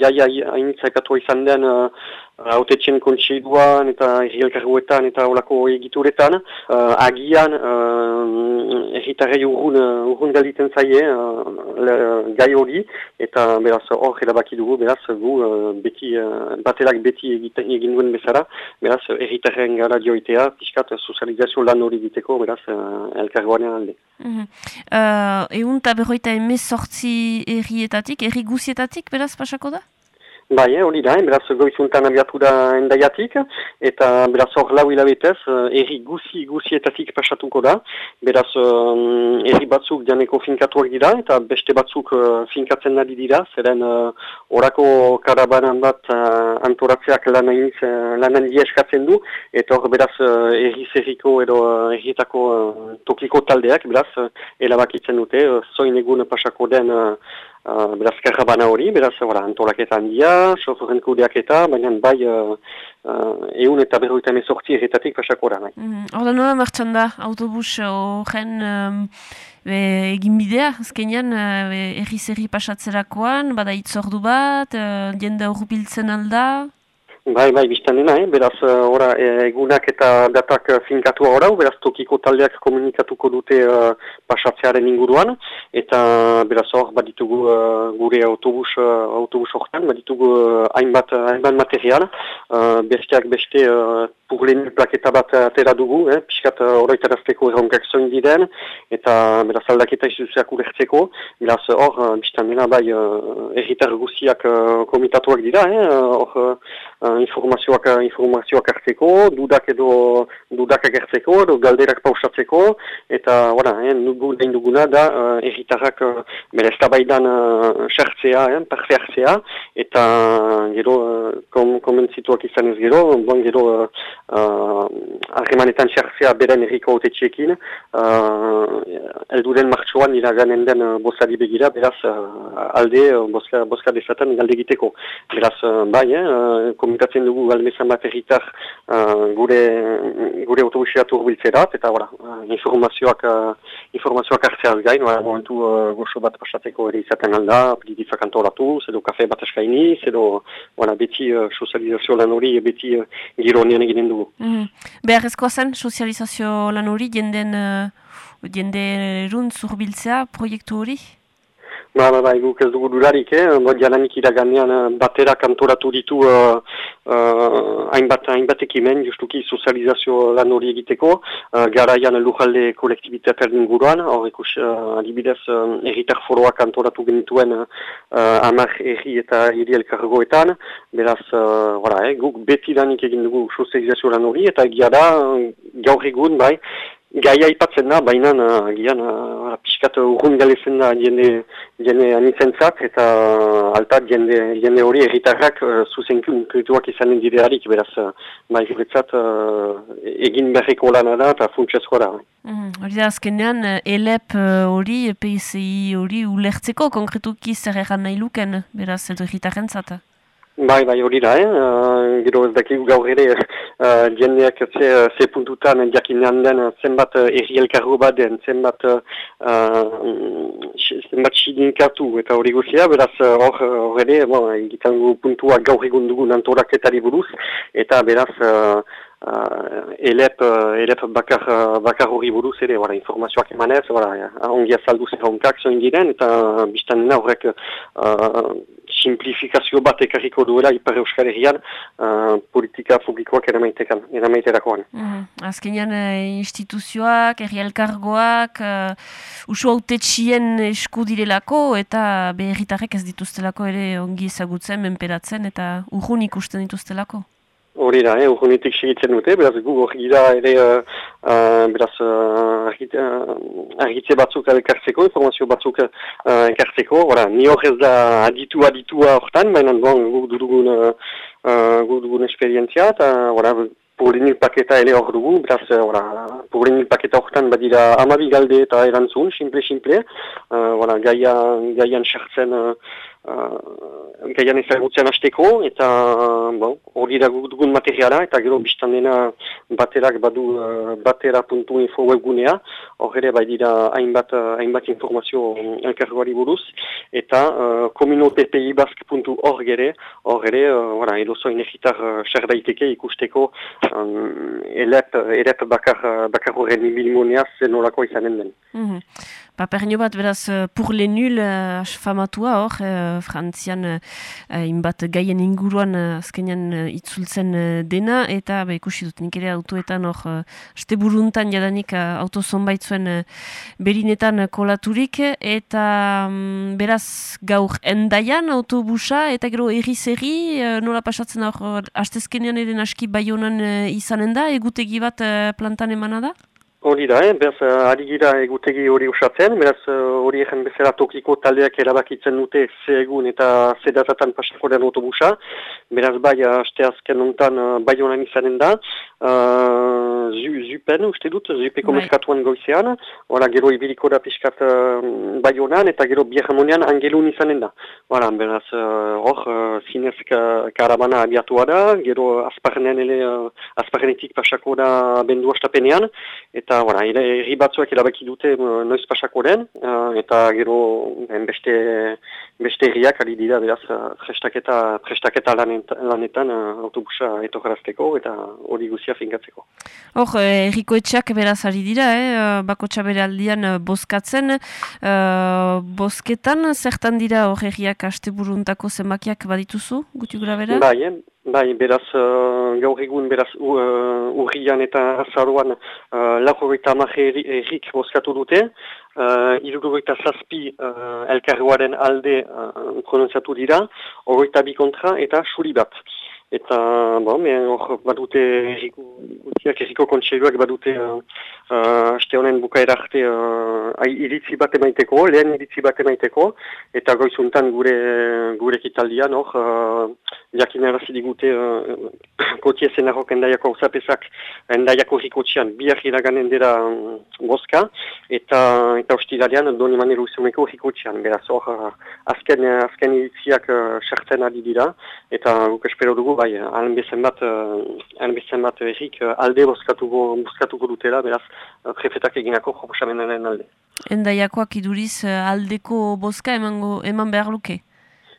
jaia hainitzakatu izan den uh, autetxen kontseiduan eta errielkarguetan eta olako egituretan, uh, agian uh, erritarrei urrun, uh, urrun galditen zaie uh, gai hori, eta beraz hor erabaki dugu, beraz gu uh, beti, uh, batelak beti egiten, egin duen bezala, beraz erritarren gara joitea, pixkat sozializazio lan hori diteko, beraz uh, elkargoaren alde. Mm -hmm. uh, egun eta berroita emez sortzi errietatik, erri guzietatik, beraz pasako da? Bai, eh, hori da, beraz goizuntan abiatu da endaiatik, eta beraz hor lau hilabetez, eh, erri guzi guzietatik pasatuko da, beraz erri batzuk janeko finkatuak dira, eta beste batzuk finkatzen nadi dira, zeren orako karabanan bat antoratzeak lanain uh, eskatzen du, eta hor beraz erri zerriko edo errietako tokiko taldeak, beraz, elabakitzen dute, zoin egun pasako den Uh, beraz, karrabana hori, beraz, ora, antolaketa handia, soforen kudeaketa, baina bai, uh, uh, eun eta berroita emezortzi erretatik pasako da, bai. Mm -hmm. nola martxan da, autobus horren um, egin bidea, azkenean, uh, erri-zerri pasatzerakoan, bada itzordu bat, uh, jende hor biltzen alda? Bai, bai, biztan dena, eh? beraz, uh, ora, egunak eta datak uh, finkatu horau, beraz, tokiko taldeak komunikatuko dute uh, pasatzearen inguruan, eta beraz hor, baditugu uh, gure autobus, uh, autobus horretan, baditugu uh, hainbat, hainbat material, uh, besteak beste uh, purlen plaketa bat atera dugu, eh? horretarazteko uh, erronkak zoin diren, eta beraz aldaketa instituziak ulertzeko, beraz hor, uh, biztan dena, bai, uh, erritar guziak uh, komitatuak dira, eh? uh, informazioak, informazioak hartzeko, dudak edo dudak agertzeko, edo galderak pausatzeko, eta, voilà, eh, nugu dein duguna da, uh, erritarrak, uh, bera, ez tabaidan uh, sartzea, eh, parte hartzea, eta gero, uh, kom, komentzituak izan ez gero, bon, gero, harremanetan uh, sartzea beren erriko otetxekin, uh, elduren martxoan iraganen den uh, bozari begira, beraz, uh, alde, uh, boska, boska dezaten galde egiteko. Beraz, uh, bai, eh, komitatzen dugu galmezan bat erritar uh, gure, gure autobusiat urbiltzerat, eta voilà, uh, informazioak, uh, informazioak hartzeaz gain, uh, momentu uh, goxo bat pasatzeko ere izaten alda, apelititzak antolatu, zedo kafe bat eskaini, zedo voilà, beti uh, sozializazio lan hori, beti uh, gironian eginen dugu. Mm -hmm. Beharrezkoa zen sozializazio lan hori, jenden, uh, jende erun zurbiltzea proiektu hori? Ba, ba, ba, guk ez dugu durarik, eh? Jalanik iraganean eh, batera kantoratu ditu uh, uh, hainbat, hainbat ekimen, justuki sozializazio lan hori egiteko, uh, garaian lujalde kolektibitatearen inguruan, hor ikus, uh, adibidez, uh, erritar foroak kantoratu genituen uh, amar erri eta hiri elkargoetan, beraz, uh, wala, eh? guk beti lanik egin dugu sozializazio lan hori, eta egia da, gaur egun, bai, Gaia ipatzen da, baina gian uh, pixkat urrun galezen da jende, jende anizentzat eta altat jende, jende hori erritarrak uh, zuzenkun krituak izanen didearik, beraz, uh, bai, uh, egin berriko lana da eta funtsezkoa da. Mm, hori da, azkenean, ELEP hori, PSI hori, ulertzeko konkretuki zer egan nahi luken, beraz, edo erritarren zata? Bai, bai, hori da, eh? Uh, gero ez dakik gaur ere uh, jendeak ze, ze puntutan jakinean den zenbat erri elkarro bat den, zenbat uh, zenbat sidinkatu eta hori guzia, beraz hor uh, ere, bon, egiten puntua gaur egun dugu nantoraketari buruz, eta beraz uh, uh, elep, uh, elep bakar, uh, bakar hori buruz ere, wala, informazioak emanez, wala, ongi azaldu zer honkak zoin diren, eta biztan nena horrek uh, simplifikazio bat ekarriko duela Ipar Euskal Herrian uh, politika publikoak eramaitekan, eramaiterakoan. Mm -hmm. Azkenean instituzioak, herri elkargoak, uh, usu autetxien esku direlako eta beherritarrek ez dituztelako ere ongi ezagutzen, menperatzen eta urrun ikusten dituztelako. Hori da, eh, urgunitik segitzen dute, beraz gu hori da ere, uh, beraz, uh, argitze, uh, batzuk ekartzeko, informazio batzuk uh, ekartzeko, ora, ni hor ez da aditu aditua hortan, baina bon, gu dudugun, uh, gu dudugun esperientzia, eta, ora, Purinil paketa ere hor dugu, beraz, ora, purinil paketa hortan badira amabi galde eta erantzun, simple-simple, uh, gaia, gaian sartzen, uh, uh, gaian ezagutzen hasteko, eta bon, hori da dugun materiala, eta gero biztan dena baterak badu uh, batera.info webgunea, hor ere bai dira hainbat, uh, hainbat informazio elkargoari buruz, eta uh, communotepeibask.org ere, hor ere, uh, voilà, edo zoin egitar uh, ikusteko um, elep, elep bakar, bakar horren milimoneaz zenolako izanen den. Mm -hmm. Paperino bat, beraz, uh, pur le nul uh, asfamatua hor, uh, frantzian uh, inbat gaien inguruan uh, azkenean uh, itzultzen uh, dena, eta ba, ikusi dut nik ere autoetan hor, uh, este buruntan jadanik uh, auto zonbaitzuen uh, berinetan kolaturik, eta um, beraz gaur endaian autobusa, eta gero erri-zerri, uh, nola pasatzen hor, hastezkenean eren aski bai honan uh, izanen da, egutegi bat uh, plantan emana da? Hori da, eh? beraz, uh, ari gira egutegi hori usatzen, beraz, uh, hori egen bezala tokiko taldeak erabakitzen dute ze egun eta ze datatan pasako autobusa, beraz, bai, aste azken ontan, uh, bai honan izanen da, uh, zupen, uste dut, zupeko bai. meskatuan goizean, hori gero ibiliko da piskat uh, bai honan, eta gero biharmonean angelun izanen da. Hora, beraz, hor, uh, zinez karabana abiatua da, gero azparnen ele, uh, azparnetik pasako da bendu astapenean, eta voilà, herri batzuak erabaki dute uh, noiz pasako den, uh, eta gero beste, beste herriak ari dira, beraz, uh, prestaketa, prestaketa lanetan, lanetan uh, autobusa etokarazteko eta hori guzia finkatzeko. Hor, herriko etxak beraz ari dira, eh? bako txabere aldian bozkatzen, uh, bozketan, zertan dira hor herriak aste buruntako zenbakiak badituzu, gura bera? Bai, eh? Bai, beraz, uh, gaur egun, beraz, uh, urrian eta azaruan uh, laurogeta errik bozkatu dute. Uh, Irugogeta zazpi uh, elkarroaren alde uh, pronunziatu dira, horreta bi kontra eta suri bat. Eta bon, me, hor badute erriko, erriko kontseiluak badute uh, aste honen bukaera arte uh, iritzi bat emaiteko, lehen iritzi bat emaiteko, eta goizuntan gure gure kitaldian hor, uh, jakin digute uh, kotie zenarrok endaiako usapesak endaiako rikotxean biak iraganen dira um, boska, eta eta hostilarian doni maneru zumeko rikotxean, beraz hor uh, azken, azken iritziak sartzen ari dira, eta guk espero dugu, bai, bezen bat, uh, bat errik uh, alde boskatuko, boskatuko dutela, beraz, uh, prefetak eginako proposamenaren alde. Endaiakoak iduriz uh, aldeko boska emango, eman behar luke?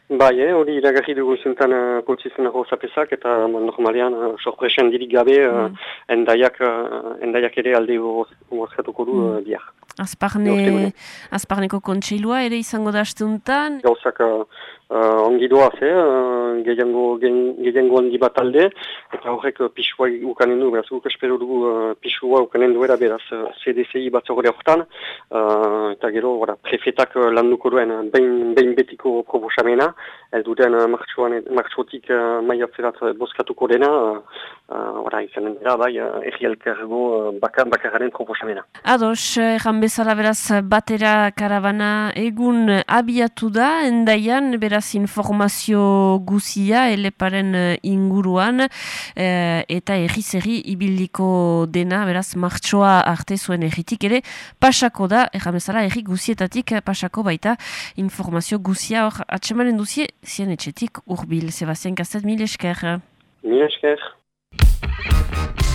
Bai, eh, hori iragarri dugu zentan uh, koltzizen zapesak, eta normalean uh, sorpresen dirik gabe uh, mm. endaiak, uh, endaiak ere alde boskatuko du uh, mm. biar. Azparne, azparneko kontseilua ere izango da astuntan? Gauzak uh, uh, ongi doaz, eh? uh, gehiango ongi bat alde, eta horrek uh, pixua ukanen du, beraz, guk espero dugu uh, pixua ukanen duera, beraz, uh, CDCI bat horretan, uh, eta gero, ora, prefetak uh, landuko duen, uh, behin betiko probosamena, eldu den uh, martxotik uh, maiatzerat uh, boskatuko dena, uh, uh, izanen dira, bai, uh, erri elkargo uh, bakar, bakararen probosamena. Ados, erran bezala beraz batera karabana egun abiatu da, endaian beraz informazio guzia eleparen eh, inguruan eh, eta erri ibiliko dena beraz martxoa arte zuen erritik ere pasako da, erran bezala erri guzietatik pasako baita informazio guzia hor atsemanen duzie zien etxetik urbil, Sebastian Kastet, mil esker. Mil esker.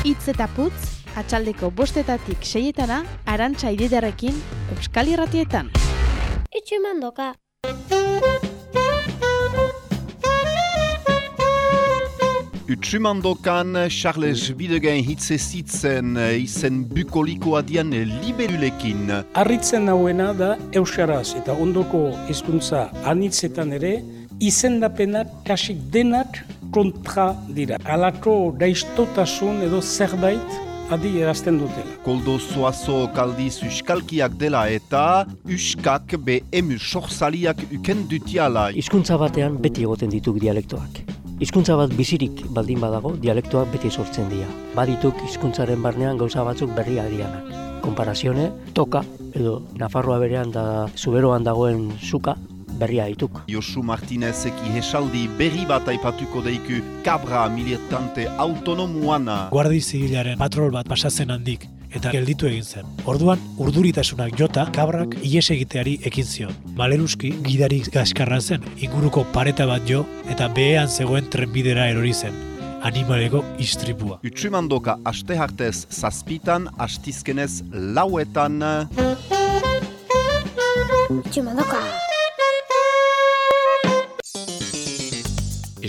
Itz eta putz, atxaldeko bostetatik seietana, arantxa ididarekin, Euskal Irratietan. Itxu mandoka. Utsumandokan Charles Bidegen hitze zitzen izen bukolikoa dian liberulekin. Arritzen nauena da Euskaraz eta ondoko hizkuntza anitzetan ere izendapenak kasik denak kontra dira. Alako daiztotasun edo zerbait adi erazten dutela. Koldo zoazo kaldiz uskalkiak dela eta uskak be emu sorzaliak uken dutiala. Hizkuntza batean beti egoten dituk dialektoak. Hizkuntza bat bizirik baldin badago dialektoak beti sortzen dira. Badituk hizkuntzaren barnean gauza batzuk berriak dianak. Konparazione, toka, edo Nafarroa berean da zuberoan dagoen suka, berria dituk. Josu Martinezek ihesaldi berri bat aipatuko deiku kabra militante autonomuana. Guardi zigilaren patrol bat pasatzen handik eta gelditu egin zen. Orduan, urduritasunak jota kabrak ies egiteari ekin zion. Maleruski, gidari gaskarra zen, inguruko pareta bat jo eta behean zegoen trenbidera erori zen. Animaleko istripua. Utsumandoka aste hartez zazpitan, astizkenez lauetan. Utsumandoka.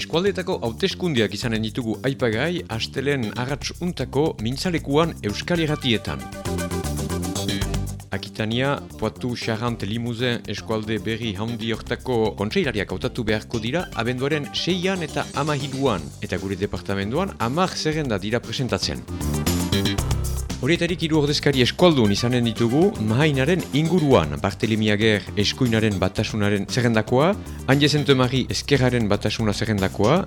Eskualdetako hauteskundiak izanen ditugu aipagai astelen agatz untako mintzalekuan euskal erratietan. Akitania, Poitou, Charant, Limousin, Eskualde, Berri, Handi, Hortako kontseilariak hautatu beharko dira abenduaren seian eta amahiduan eta gure departamentuan amak zerrenda dira presentatzen. Horietarik hiru ordezkari eskualdun izanen ditugu, mahainaren inguruan Bartelemiager eskuinaren batasunaren zerrendakoa, Anje Zentomari eskerraren batasuna zerrendakoa,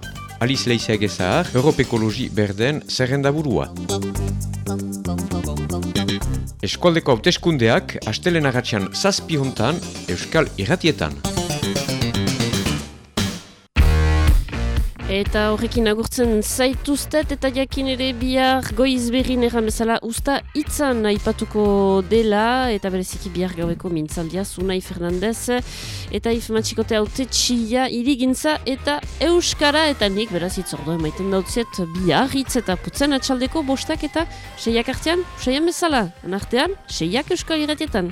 Aliz Leizeag ezahar, Europekologi berden zerrendaburua. Eskualdeko hauteskundeak, astelen agatxan zazpi hontan, Euskal Irratietan. Eta horrekin agurtzen zaituztet eta jakin ere bihar goiz berrin erran bezala usta itzan aipatuko dela eta bereziki bihar gaueko mintzaldia Zunai Fernandez eta if matxikote haute txia irigintza eta euskara eta nik beraz itzordo emaiten dautziet bihar hitz eta putzen atxaldeko bostak eta seiak artean, seian bezala, anartean, seiak euskal iratietan.